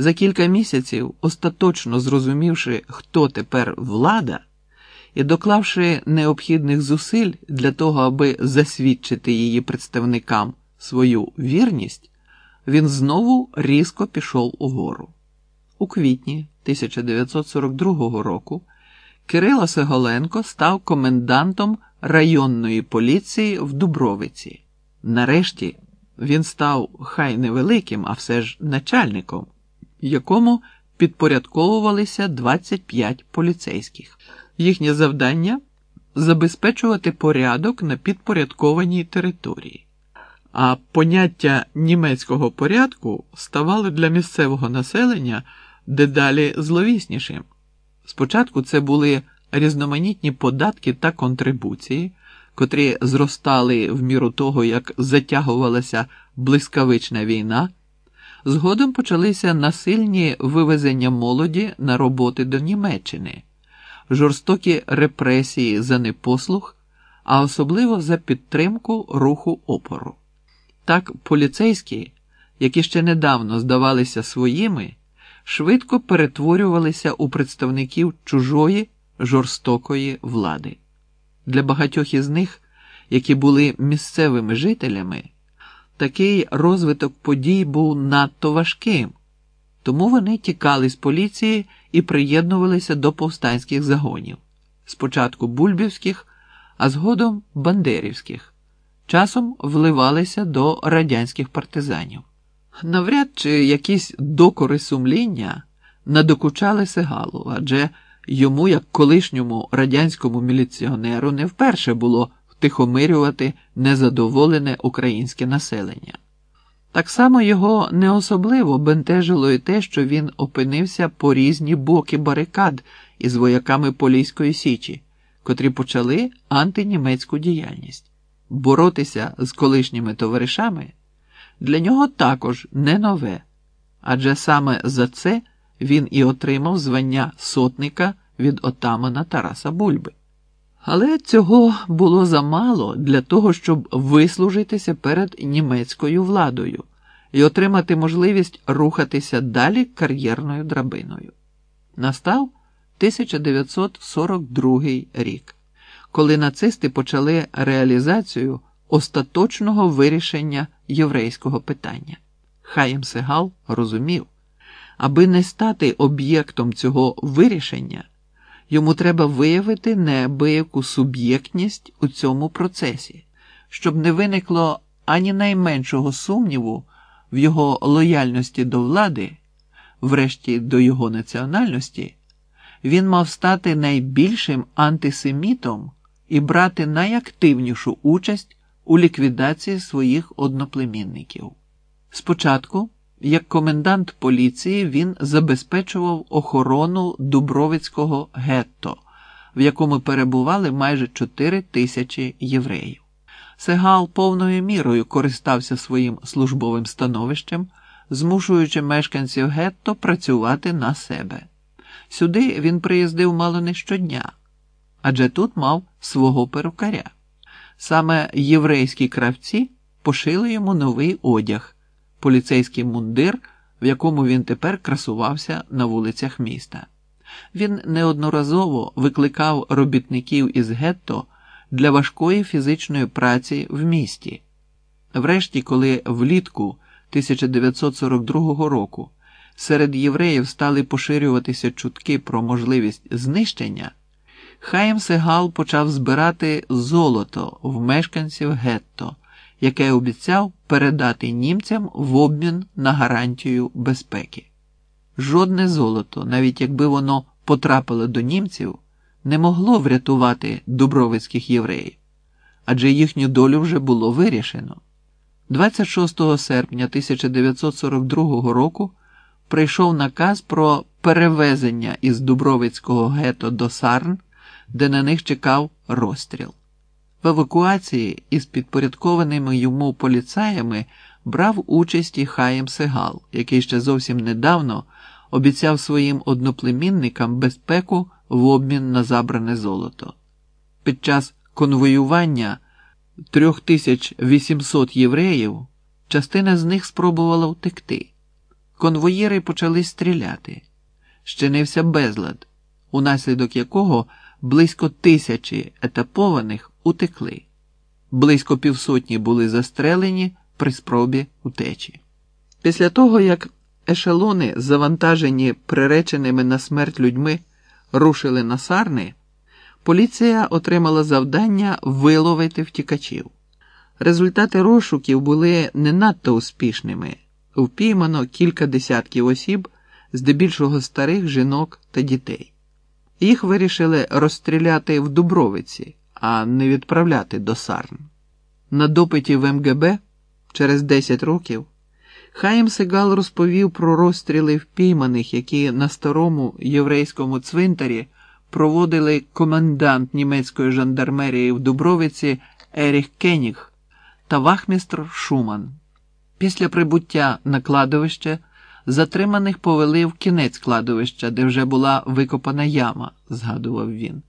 За кілька місяців, остаточно зрозумівши, хто тепер влада, і доклавши необхідних зусиль для того, аби засвідчити її представникам свою вірність, він знову різко пішов угору. У квітні 1942 року Кирило Сеголенко став комендантом районної поліції в Дубровиці. Нарешті він став хай невеликим, а все ж начальником, якому підпорядковувалися 25 поліцейських. Їхнє завдання забезпечувати порядок на підпорядкованій території. А поняття німецького порядку ставало для місцевого населення дедалі зловіснішим. Спочатку це були різноманітні податки та контрибуції, котрі зростали в міру того, як затягувалася блискавична війна. Згодом почалися насильні вивезення молоді на роботи до Німеччини, жорстокі репресії за непослух, а особливо за підтримку руху опору. Так поліцейські, які ще недавно здавалися своїми, швидко перетворювалися у представників чужої жорстокої влади. Для багатьох із них, які були місцевими жителями, такий розвиток подій був надто важким, тому вони тікали з поліції і приєднувалися до повстанських загонів, спочатку бульбівських, а згодом бандерівських, часом вливалися до радянських партизанів. Навряд чи якісь докори сумління надокучали Сигалу, адже йому, як колишньому радянському міліціонеру, не вперше було втихомирювати незадоволене українське населення. Так само його не особливо бентежило і те, що він опинився по різні боки барикад із вояками Поліської Січі, котрі почали антинімецьку діяльність. Боротися з колишніми товаришами для нього також не нове, адже саме за це він і отримав звання сотника від отамана Тараса Бульби. Але цього було замало для того, щоб вислужитися перед німецькою владою і отримати можливість рухатися далі кар'єрною драбиною. Настав 1942 рік, коли нацисти почали реалізацію остаточного вирішення єврейського питання. Хаєм Сегал розумів, аби не стати об'єктом цього вирішення. Йому треба виявити неабияку суб'єктність у цьому процесі, щоб не виникло ані найменшого сумніву в його лояльності до влади, врешті до його національності, він мав стати найбільшим антисемітом і брати найактивнішу участь у ліквідації своїх одноплемінників. Спочатку як комендант поліції він забезпечував охорону Дубровицького гетто, в якому перебували майже 4 тисячі євреїв. Сегал повною мірою користався своїм службовим становищем, змушуючи мешканців гетто працювати на себе. Сюди він приїздив мало не щодня, адже тут мав свого перукаря. Саме єврейські кравці пошили йому новий одяг поліцейський мундир, в якому він тепер красувався на вулицях міста. Він неодноразово викликав робітників із гетто для важкої фізичної праці в місті. Врешті, коли влітку 1942 року серед євреїв стали поширюватися чутки про можливість знищення, Хаєм Сегал почав збирати золото в мешканців гетто яке обіцяв передати німцям в обмін на гарантію безпеки. Жодне золото, навіть якби воно потрапило до німців, не могло врятувати дубровицьких євреїв, адже їхню долю вже було вирішено. 26 серпня 1942 року прийшов наказ про перевезення із Дубровицького гетто до Сарн, де на них чекав розстріл. В евакуації із підпорядкованими йому поліцаями брав участь і Хаєм Сегал, який ще зовсім недавно обіцяв своїм одноплемінникам безпеку в обмін на забране золото. Під час конвоювання 3800 євреїв частина з них спробувала втекти. конвоїри почали стріляти. Щинився безлад, унаслідок якого близько тисячі етапованих утекли. Близько півсотні були застрелені при спробі утечі. Після того, як ешелони, завантажені приреченими на смерть людьми, рушили на сарни, поліція отримала завдання виловити втікачів. Результати розшуків були не надто успішними. Впіймано кілька десятків осіб, здебільшого старих жінок та дітей. Їх вирішили розстріляти в Дубровиці, а не відправляти до Сарн. На допиті в МГБ через 10 років Хаїм Сегал розповів про розстріли впійманих, які на старому єврейському цвинтарі проводили комендант німецької жандармерії в Дубровиці Еріх Кеніг та вахмістр Шуман. Після прибуття на кладовище затриманих повели в кінець кладовища, де вже була викопана яма, згадував він.